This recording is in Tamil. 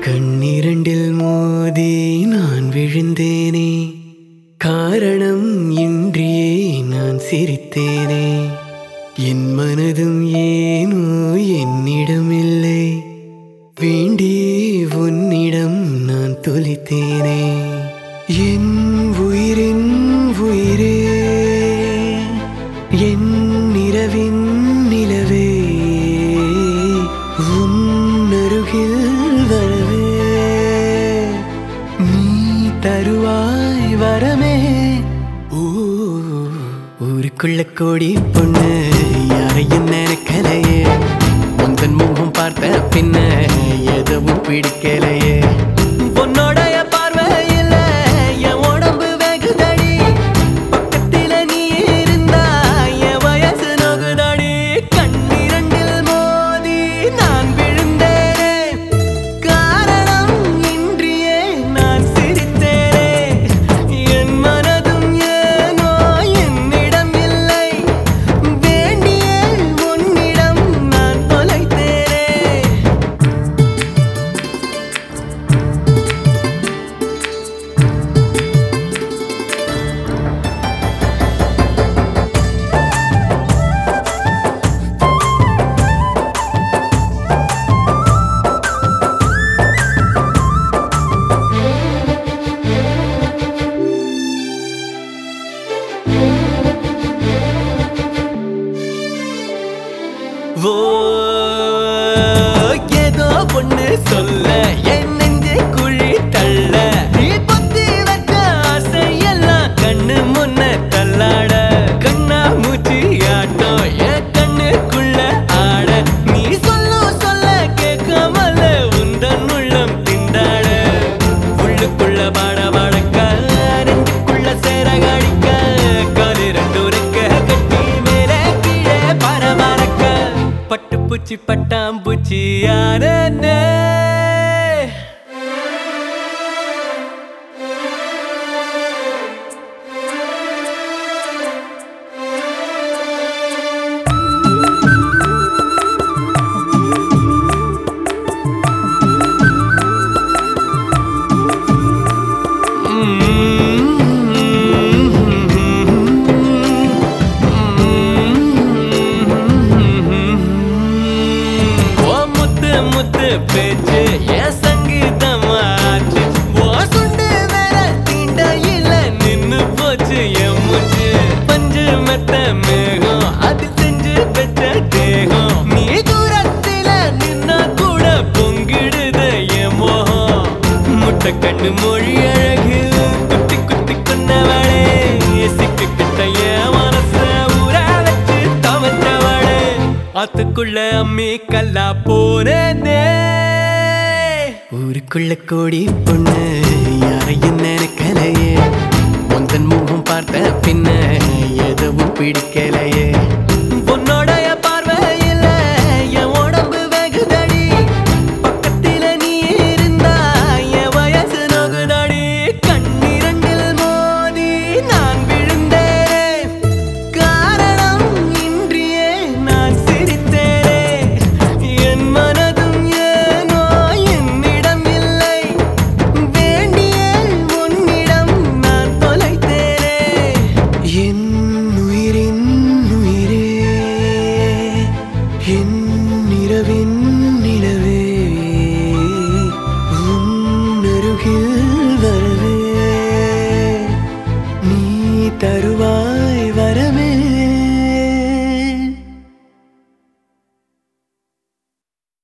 கண்ணிரண்டில் மோதி நான் விழுந்தேனே. காரணம் இன்றியே நான் சிரித்தேனே. என் மனதும் ஏனோ என்னிடமில்லை. வேண்டியே உன்னிடம் நான் துளித்தேனே. என் உயிரின் உயிரே வருவாய் வரமே. ஊருக்குள்ள கோடி பொண்ணு யாரையும் நினைக்கலையே. உந்தன் முகம் பார்த்த பின்ன எதுவும் பிடிக்கலையே. ஓ ஏதோ ஒன்று சொல்ல பூச்சி பட்டாம்பூச்சி யாரு? bitches. ஆத்துக்குள்ள அம்மி கல்லா போனே ஊருக்குள்ள கோடி பொண்ணு யாரையும் நினைக்கலையே. உந்தன் முகம் பார்த்த பின்ன எதுவும் பிடிக்கலையே. நிறவின்